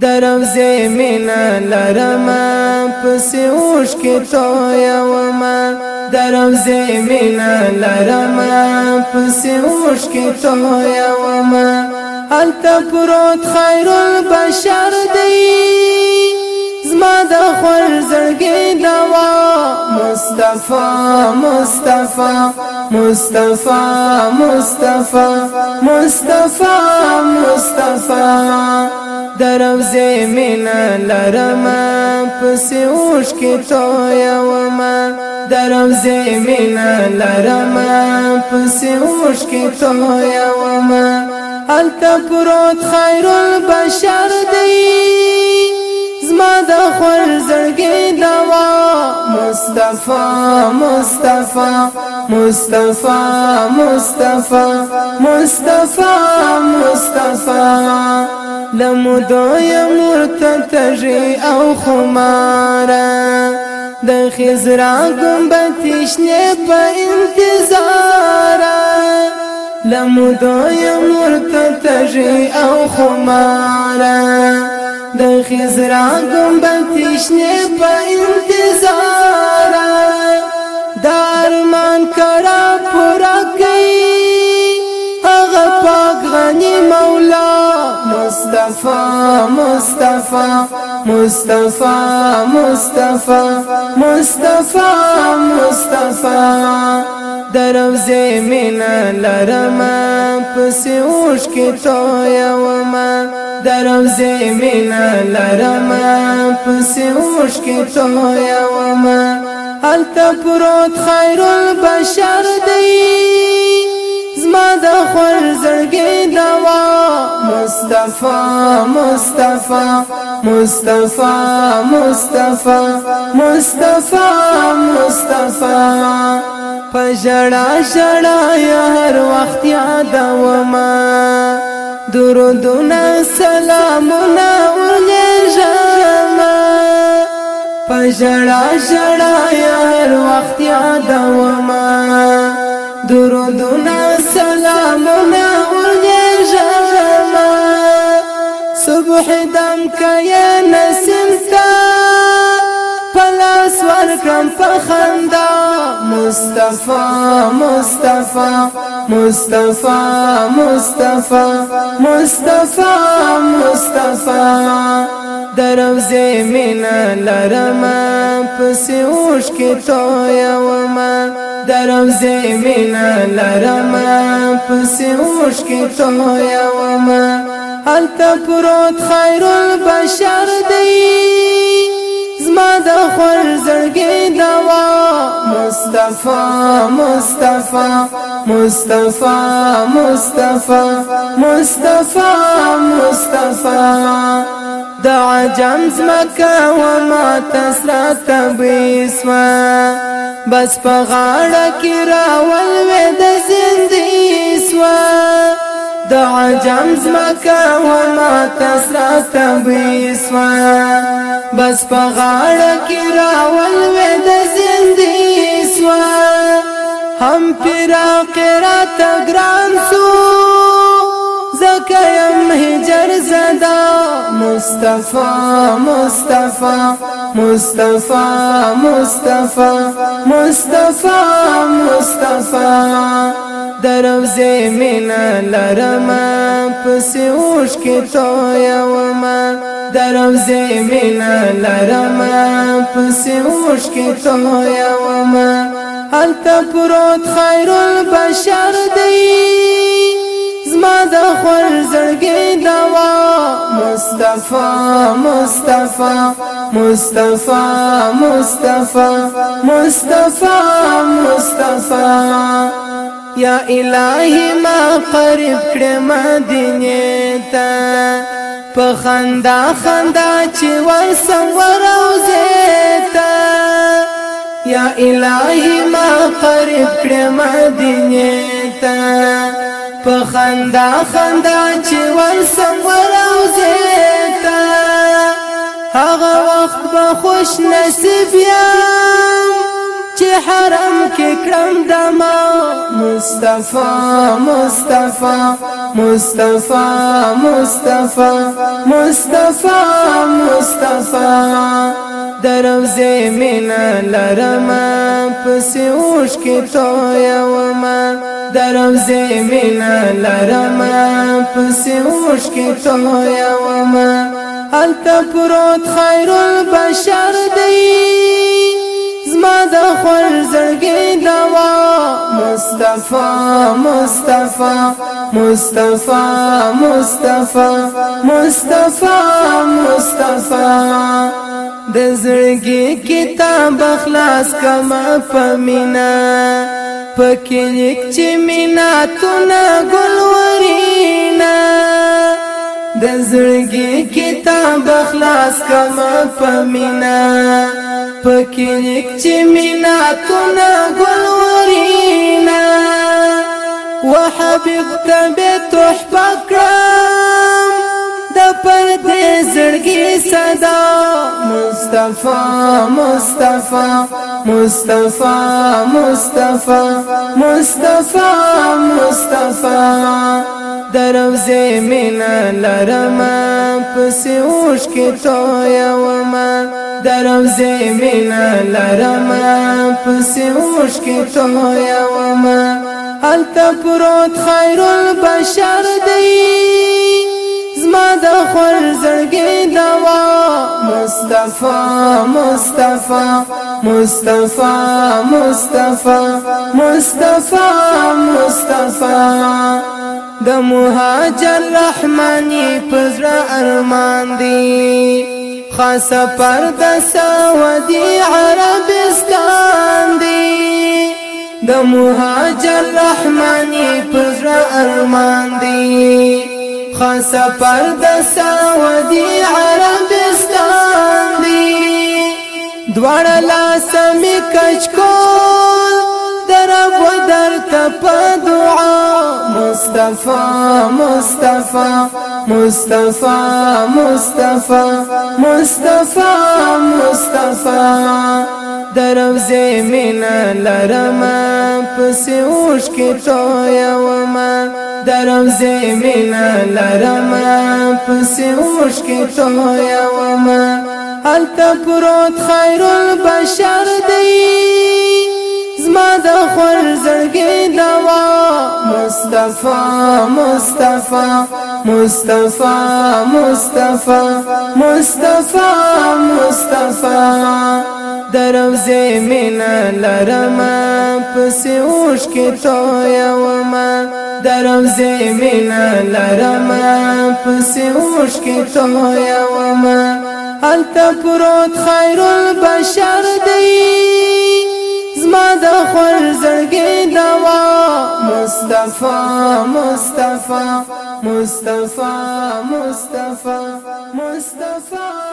درو زمینا لرما پس اوش کی تویا وما درو زمینا لرما پس اوش کی تویا وما التا پروت خیر البشر دی زما د خور زړګي دوا مصطفی مصطفی مصطفی مصطفی مصطفی مصطفی دروزه مینا لرما پس اوش کی تویا وما دروزه مینا لرما پس اوش کی تویا وما التا پروت خیر البشر دی زما د خور زړګي دوا مصطفی مصطفی مصطفی مصطفی مصطفی مصطفی لمدو یم تتجی او خمارا د خزرا گمبتیش نه په انتظارا لمدو یم تتجی او خمارا د خزرا گمبتیش نه په انتظارا دارمان کرا پورا مصطفى مصطفى مصطفى مصطفى مصطفى مصطفى دروزه مینا لرما پسیوش کی تو یوما دروزه مینا لرما پسیوش کی تو یوما هل تبروت خیر البشر دی زما د خور زړګي دوا مصطفى مصطفى مصطفى مصطفى مصطفى مصطفى پجڑا جڑا یا هر وخت یاد و ما درودنا سلامنا ولجما پجڑا جڑا یا هر وخت یاد و ما درودنا وحدم کیا نسیم تا پلاس ورکم فخندا مصطفی مصطفی مصطفی مصطفی مصطفی مصطفی دروز مینا لرم پس اوش کی تو یوم دروز مینا لرم پس اوش کی تو یوم الته پروت خیر البشر دی زما د خور زړګي دوا مصطفی مصطفی مصطفی مصطفی مصطفی مصطفی د عجم زمکا و ما تسرا تبیسما بس په غاړه کې راول وې د دا عجم زمکا وما تسرا تبیسوا بس پا غاڑا کی راول وید زندیسوا هم فراق را تگران سو زکیم حجر زدا مصطفی مصطفی مصطفی مصطفی مصطفی مصطفی دروزه مینا لرما پس اوش کې تو یوما دروزه مینا لرما پس اوش کې تو یوما هل تپروت خیر البشر دی زما د خور زړګي دوا مصطفی مصطفی مصطفی مصطفی مصطفی مصطفی یا الہی ما قریب کړه مدینه ته په خندا خندا چې ورسم وروزه ته یا الہی ما قریب کړه مدینه ته په خندا خندا چې ورسم وروزه ته هغه وخت به خوش نصیب یا چې حرم کې کړم دما مصطفی مصطفی مصطفی مصطفی مصطفی مصطفی دروځه مینا لرما پس اوش کې تویا وما دروځه مینا لرما پس اوش کې تویا وما هلته پروت خیر البشر دی زما د خور زړګي دوا مصطفی مصطفی مصطفی مصطفی مصطفی مصطفی د زړګي کتاب خلاص کما پمینا پکې لیک چې مینا تو نه ګلورینا د زړګي کتاب خلاص کما پمینا پکې لیک چې مینا تونه ګلورینا وحبيب تبه تحفه کرم د پردې زړګي صدا مصطفی مصطفی مصطفی مصطفی مصطفی مصطفی دروزه مینا لرما پسیوش کې تویا وما دروزه مینا لرما پسیوش کې تویا وما هل تپروت خیر البشر دی زما د خور زړګي دوا مصطفی مصطفی مصطفی مصطفی مصطفی مصطفی د مهاجر رحماني پزړه ارمان دی خاص پر د سعودي عربستان دی د مهاجر رحماني پزړه ارمان دی خاص پر د سعودي عربستان دی دوړ لا سمې کچ کو رب درت په دعا مصطفى مصطفى مصطفى مصطفی مصطفی مصطفی دروځې مینا لرمه پسې اوش کی تو یم دروځې مینا لرمه پس اوش کی تو یم التفرد خير البشر مصطفى مصطفى مصطفى مصطفى مصطفى مصطفى دروز مینا لرما پسی اوش کې تو یوما دروز مینا لرما پسی اوش کې تو یوما هلته پروت خیر البشر دی مصطفى مصطفى مصطفى مصطفى مصطفى